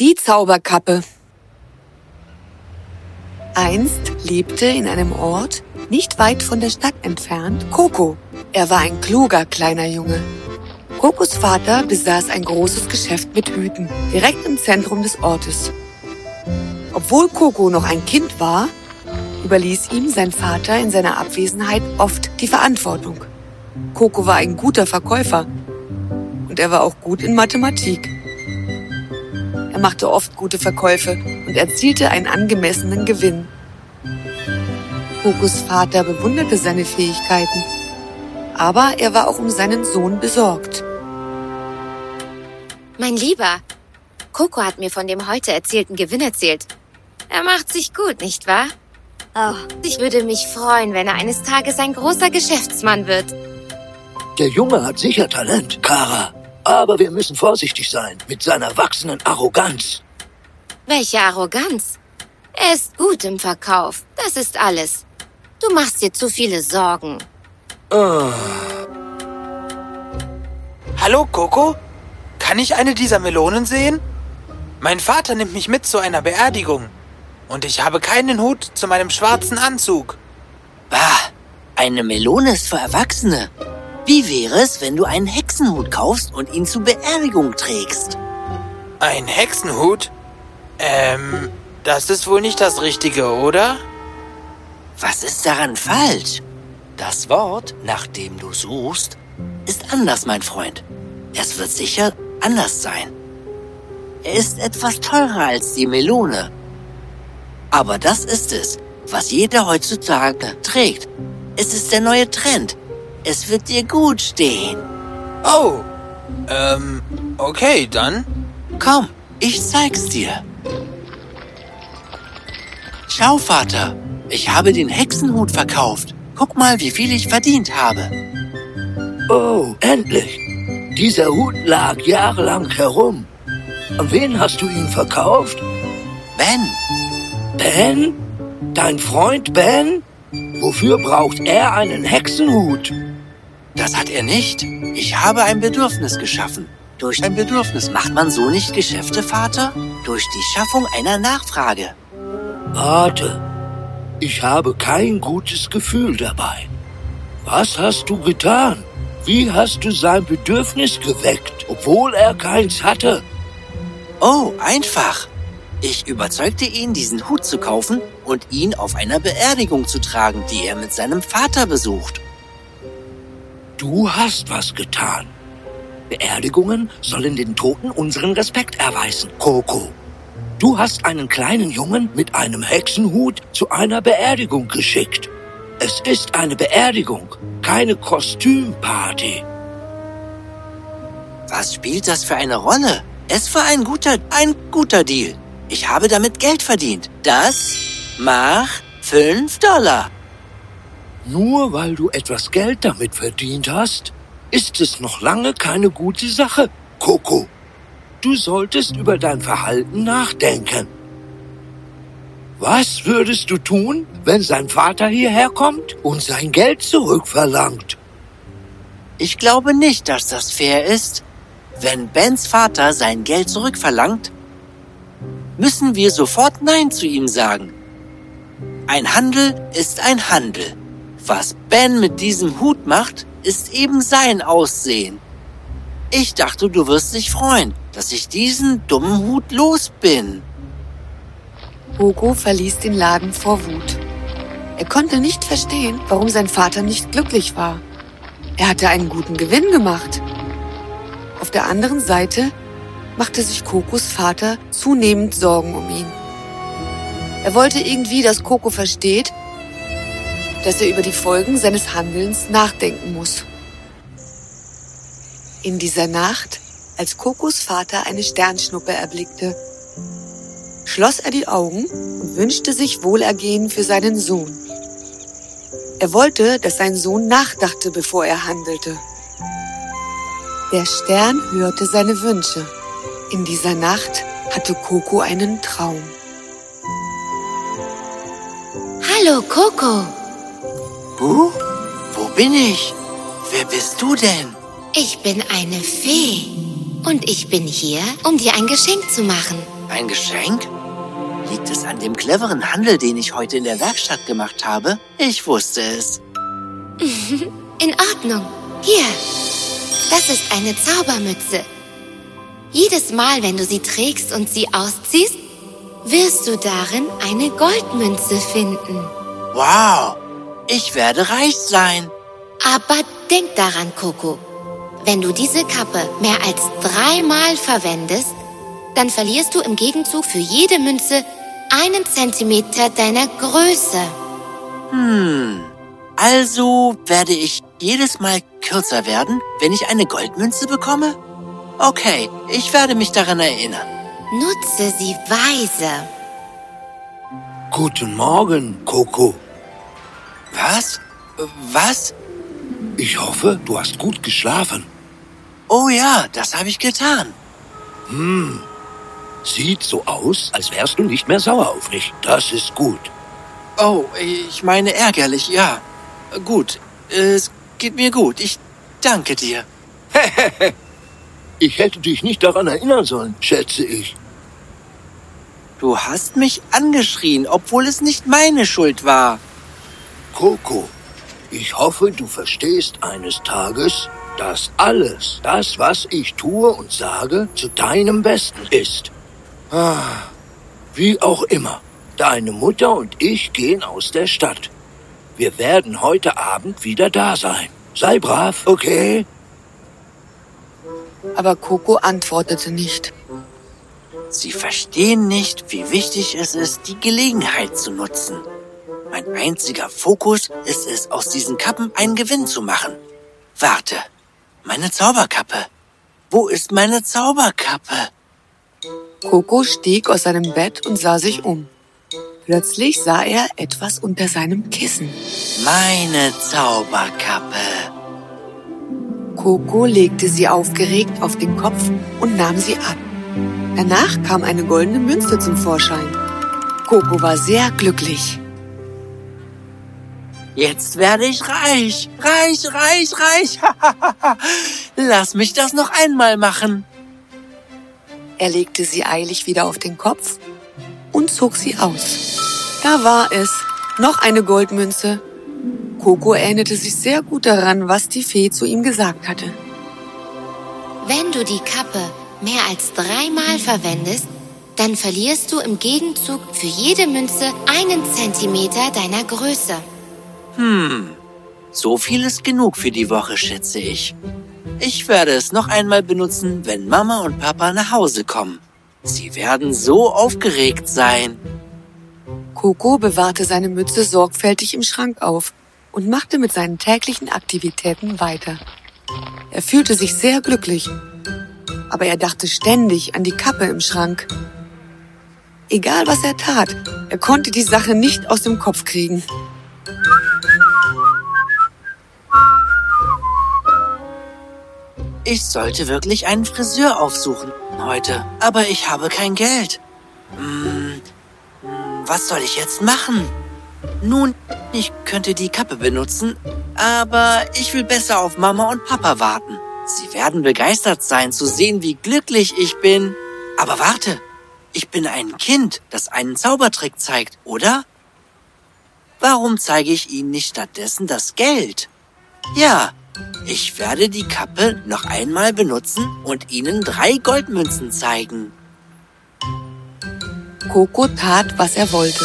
Die Zauberkappe Einst lebte in einem Ort, nicht weit von der Stadt entfernt, Coco. Er war ein kluger kleiner Junge. Cocos Vater besaß ein großes Geschäft mit Hüten, direkt im Zentrum des Ortes. Obwohl Coco noch ein Kind war, überließ ihm sein Vater in seiner Abwesenheit oft die Verantwortung. Coco war ein guter Verkäufer und er war auch gut in Mathematik. Er machte oft gute Verkäufe und erzielte einen angemessenen Gewinn. Cocos Vater bewunderte seine Fähigkeiten, aber er war auch um seinen Sohn besorgt. Mein Lieber, Coco hat mir von dem heute erzählten Gewinn erzählt. Er macht sich gut, nicht wahr? Oh, ich würde mich freuen, wenn er eines Tages ein großer Geschäftsmann wird. Der Junge hat sicher Talent, Kara. Aber wir müssen vorsichtig sein mit seiner wachsenden Arroganz. Welche Arroganz? Er ist gut im Verkauf, das ist alles. Du machst dir zu viele Sorgen. Oh. Hallo, Coco? Kann ich eine dieser Melonen sehen? Mein Vater nimmt mich mit zu einer Beerdigung. Und ich habe keinen Hut zu meinem schwarzen Anzug. Bah, eine Melone ist für Erwachsene. Wie wäre es, wenn du einen Hexenhut kaufst und ihn zur Beerdigung trägst? Ein Hexenhut? Ähm, das ist wohl nicht das Richtige, oder? Was ist daran falsch? Das Wort, nach dem du suchst, ist anders, mein Freund. Es wird sicher anders sein. Er ist etwas teurer als die Melone. Aber das ist es, was jeder heutzutage trägt. Es ist der neue Trend. Es wird dir gut stehen. Oh, ähm, okay, dann. Komm, ich zeig's dir. Schau, Vater, ich habe den Hexenhut verkauft. Guck mal, wie viel ich verdient habe. Oh, endlich. Dieser Hut lag jahrelang herum. An wen hast du ihn verkauft? Ben. Ben? Dein Freund Ben? Wofür braucht er einen Hexenhut? Das hat er nicht. Ich habe ein Bedürfnis geschaffen. Durch ein Bedürfnis macht man so nicht Geschäfte, Vater? Durch die Schaffung einer Nachfrage. Warte, ich habe kein gutes Gefühl dabei. Was hast du getan? Wie hast du sein Bedürfnis geweckt, obwohl er keins hatte? Oh, einfach. Ich überzeugte ihn, diesen Hut zu kaufen und ihn auf einer Beerdigung zu tragen, die er mit seinem Vater besucht. Du hast was getan. Beerdigungen sollen den Toten unseren Respekt erweisen, Coco. Du hast einen kleinen Jungen mit einem Hexenhut zu einer Beerdigung geschickt. Es ist eine Beerdigung, keine Kostümparty. Was spielt das für eine Rolle? Es war ein guter, ein guter Deal. Ich habe damit Geld verdient. Das macht fünf Dollar. Nur weil du etwas Geld damit verdient hast, ist es noch lange keine gute Sache, Coco. Du solltest über dein Verhalten nachdenken. Was würdest du tun, wenn sein Vater hierher kommt und sein Geld zurückverlangt? Ich glaube nicht, dass das fair ist. Wenn Bens Vater sein Geld zurückverlangt, müssen wir sofort Nein zu ihm sagen. Ein Handel ist ein Handel. Was Ben mit diesem Hut macht, ist eben sein Aussehen. Ich dachte, du wirst dich freuen, dass ich diesen dummen Hut los bin. Hugo verließ den Laden vor Wut. Er konnte nicht verstehen, warum sein Vater nicht glücklich war. Er hatte einen guten Gewinn gemacht. Auf der anderen Seite machte sich Kokos Vater zunehmend Sorgen um ihn. Er wollte irgendwie, dass Coco versteht, dass er über die Folgen seines Handelns nachdenken muss. In dieser Nacht, als Kokos Vater eine Sternschnuppe erblickte, schloss er die Augen und wünschte sich Wohlergehen für seinen Sohn. Er wollte, dass sein Sohn nachdachte, bevor er handelte. Der Stern hörte seine Wünsche. In dieser Nacht hatte Coco einen Traum. Hallo, Coco. Buh? Wo bin ich? Wer bist du denn? Ich bin eine Fee. Und ich bin hier, um dir ein Geschenk zu machen. Ein Geschenk? Liegt es an dem cleveren Handel, den ich heute in der Werkstatt gemacht habe? Ich wusste es. In Ordnung. Hier. Das ist eine Zaubermütze. Jedes Mal, wenn du sie trägst und sie ausziehst, wirst du darin eine Goldmünze finden. Wow, ich werde reich sein. Aber denk daran, Coco. Wenn du diese Kappe mehr als dreimal verwendest, dann verlierst du im Gegenzug für jede Münze einen Zentimeter deiner Größe. Hm, also werde ich jedes Mal kürzer werden, wenn ich eine Goldmünze bekomme? Okay, ich werde mich daran erinnern. Nutze sie weise. Guten Morgen, Coco. Was? Was? Ich hoffe, du hast gut geschlafen. Oh ja, das habe ich getan. Hm, sieht so aus, als wärst du nicht mehr sauer auf mich. Das ist gut. Oh, ich meine ärgerlich, ja. Gut, es geht mir gut. Ich danke dir. ich hätte dich nicht daran erinnern sollen, schätze ich. Du hast mich angeschrien, obwohl es nicht meine Schuld war. Coco, ich hoffe, du verstehst eines Tages, dass alles, das, was ich tue und sage, zu deinem Besten ist. Ah, wie auch immer, deine Mutter und ich gehen aus der Stadt. Wir werden heute Abend wieder da sein. Sei brav, okay? Aber Coco antwortete nicht. Sie verstehen nicht, wie wichtig es ist, die Gelegenheit zu nutzen. Mein einziger Fokus ist es, aus diesen Kappen einen Gewinn zu machen. Warte, meine Zauberkappe. Wo ist meine Zauberkappe? Coco stieg aus seinem Bett und sah sich um. Plötzlich sah er etwas unter seinem Kissen. Meine Zauberkappe. Coco legte sie aufgeregt auf den Kopf und nahm sie ab. Danach kam eine goldene Münze zum Vorschein. Coco war sehr glücklich. Jetzt werde ich reich, reich, reich, reich. Lass mich das noch einmal machen. Er legte sie eilig wieder auf den Kopf und zog sie aus. Da war es, noch eine Goldmünze. Coco erinnerte sich sehr gut daran, was die Fee zu ihm gesagt hatte. Wenn du die Kappe mehr als dreimal verwendest, dann verlierst du im Gegenzug für jede Münze einen Zentimeter deiner Größe. Hm, so viel ist genug für die Woche, schätze ich. Ich werde es noch einmal benutzen, wenn Mama und Papa nach Hause kommen. Sie werden so aufgeregt sein. Coco bewahrte seine Mütze sorgfältig im Schrank auf und machte mit seinen täglichen Aktivitäten weiter. Er fühlte sich sehr glücklich, aber er dachte ständig an die Kappe im Schrank. Egal was er tat, er konnte die Sache nicht aus dem Kopf kriegen. Ich sollte wirklich einen Friseur aufsuchen heute, aber ich habe kein Geld. Hm, was soll ich jetzt machen? Nun, ich könnte die Kappe benutzen, aber ich will besser auf Mama und Papa warten. Sie werden begeistert sein zu sehen, wie glücklich ich bin. Aber warte, ich bin ein Kind, das einen Zaubertrick zeigt, oder? Warum zeige ich Ihnen nicht stattdessen das Geld? Ja, ich werde die Kappe noch einmal benutzen und Ihnen drei Goldmünzen zeigen. Coco tat, was er wollte.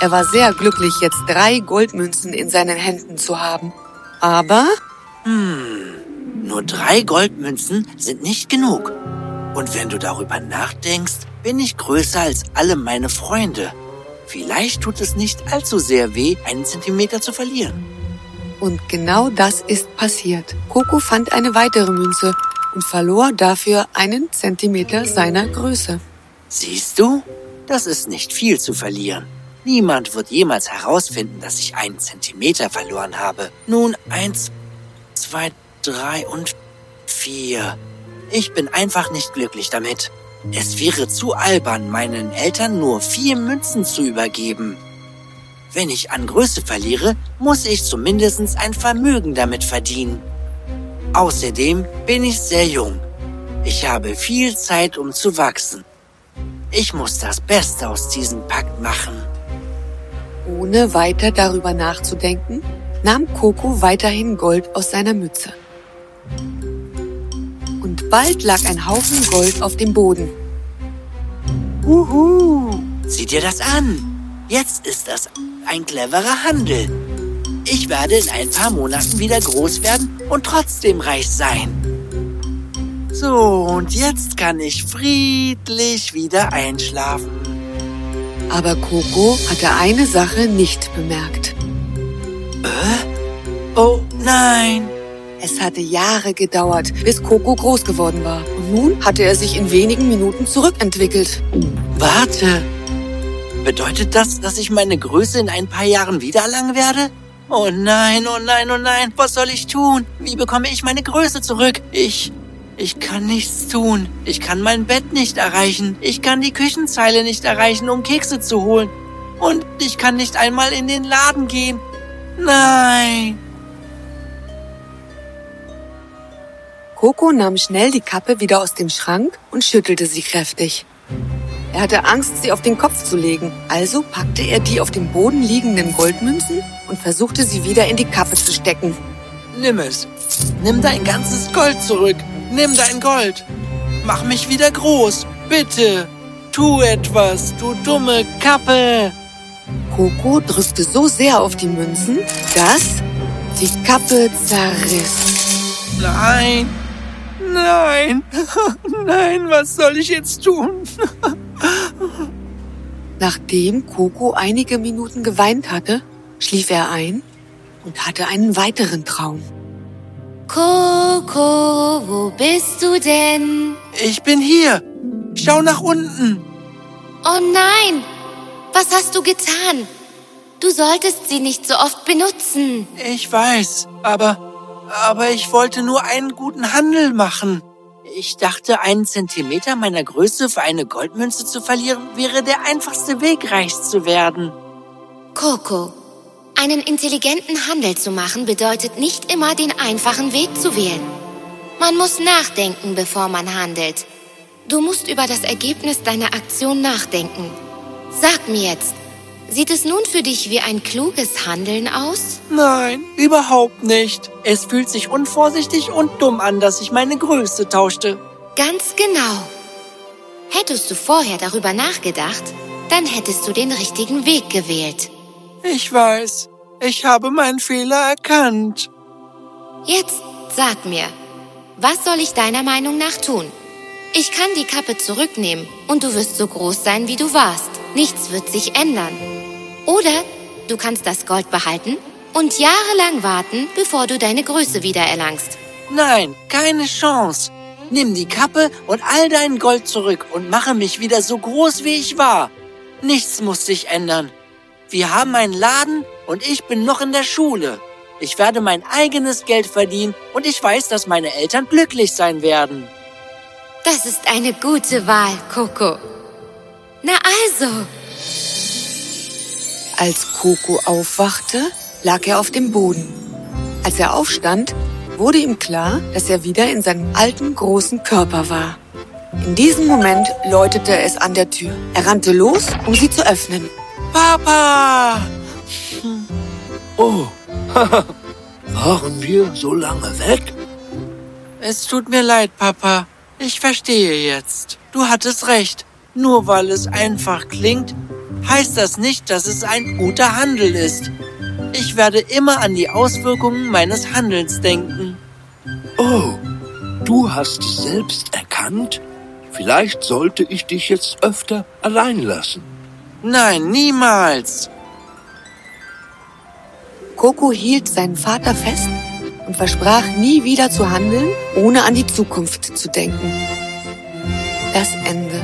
Er war sehr glücklich, jetzt drei Goldmünzen in seinen Händen zu haben. Aber... Hm, nur drei Goldmünzen sind nicht genug. Und wenn du darüber nachdenkst, bin ich größer als alle meine Freunde. Vielleicht tut es nicht allzu sehr weh, einen Zentimeter zu verlieren. Und genau das ist passiert. Coco fand eine weitere Münze und verlor dafür einen Zentimeter seiner Größe. Siehst du? Das ist nicht viel zu verlieren. Niemand wird jemals herausfinden, dass ich einen Zentimeter verloren habe. Nun, eins, zwei, drei und vier. Ich bin einfach nicht glücklich damit. Es wäre zu albern, meinen Eltern nur vier Münzen zu übergeben. Wenn ich an Größe verliere, muss ich zumindest ein Vermögen damit verdienen. Außerdem bin ich sehr jung. Ich habe viel Zeit, um zu wachsen. Ich muss das Beste aus diesem Pakt machen. Ohne weiter darüber nachzudenken, nahm Coco weiterhin Gold aus seiner Mütze. Bald lag ein Haufen Gold auf dem Boden. Uhu! Sieh dir das an. Jetzt ist das ein cleverer Handel. Ich werde in ein paar Monaten wieder groß werden und trotzdem reich sein. So, und jetzt kann ich friedlich wieder einschlafen. Aber Coco hatte eine Sache nicht bemerkt. Oh nein! Es hatte Jahre gedauert, bis Coco groß geworden war. Und nun hatte er sich in wenigen Minuten zurückentwickelt. Warte! Bedeutet das, dass ich meine Größe in ein paar Jahren wiedererlangen werde? Oh nein, oh nein, oh nein, was soll ich tun? Wie bekomme ich meine Größe zurück? Ich. Ich kann nichts tun. Ich kann mein Bett nicht erreichen. Ich kann die Küchenzeile nicht erreichen, um Kekse zu holen. Und ich kann nicht einmal in den Laden gehen. Nein. Coco nahm schnell die Kappe wieder aus dem Schrank und schüttelte sie kräftig. Er hatte Angst, sie auf den Kopf zu legen, also packte er die auf dem Boden liegenden Goldmünzen und versuchte sie wieder in die Kappe zu stecken. Nimm es. Nimm dein ganzes Gold zurück. Nimm dein Gold. Mach mich wieder groß. Bitte. Tu etwas, du dumme Kappe. Coco drückte so sehr auf die Münzen, dass die Kappe zerriss. Nein. Nein. Nein, was soll ich jetzt tun? Nachdem Coco einige Minuten geweint hatte, schlief er ein und hatte einen weiteren Traum. Coco, wo bist du denn? Ich bin hier. Schau nach unten. Oh nein! Was hast du getan? Du solltest sie nicht so oft benutzen. Ich weiß, aber aber ich wollte nur einen guten Handel machen. Ich dachte, einen Zentimeter meiner Größe für eine Goldmünze zu verlieren, wäre der einfachste Weg, reich zu werden. Coco, einen intelligenten Handel zu machen bedeutet nicht immer den einfachen Weg zu wählen. Man muss nachdenken, bevor man handelt. Du musst über das Ergebnis deiner Aktion nachdenken. Sag mir jetzt, sieht es nun für dich wie ein kluges Handeln aus? Nein, überhaupt nicht. Es fühlt sich unvorsichtig und dumm an, dass ich meine Größe tauschte. Ganz genau. Hättest du vorher darüber nachgedacht, dann hättest du den richtigen Weg gewählt. Ich weiß. Ich habe meinen Fehler erkannt. Jetzt sag mir, was soll ich deiner Meinung nach tun? Ich kann die Kappe zurücknehmen und du wirst so groß sein, wie du warst. Nichts wird sich ändern. Oder du kannst das Gold behalten und jahrelang warten, bevor du deine Größe wieder erlangst. Nein, keine Chance. Nimm die Kappe und all dein Gold zurück und mache mich wieder so groß, wie ich war. Nichts muss sich ändern. Wir haben einen Laden und ich bin noch in der Schule. Ich werde mein eigenes Geld verdienen und ich weiß, dass meine Eltern glücklich sein werden. Das ist eine gute Wahl, Coco. Na also. Als Coco aufwachte, lag er auf dem Boden. Als er aufstand, wurde ihm klar, dass er wieder in seinem alten großen Körper war. In diesem Moment läutete es an der Tür. Er rannte los, um sie zu öffnen. Papa! Oh, waren wir so lange weg? Es tut mir leid, Papa. Ich verstehe jetzt. Du hattest recht. Nur weil es einfach klingt, heißt das nicht, dass es ein guter Handel ist. Ich werde immer an die Auswirkungen meines Handelns denken. Oh, du hast es selbst erkannt? Vielleicht sollte ich dich jetzt öfter allein lassen. Nein, niemals. Coco hielt seinen Vater fest und versprach nie wieder zu handeln, ohne an die Zukunft zu denken. Das Ende.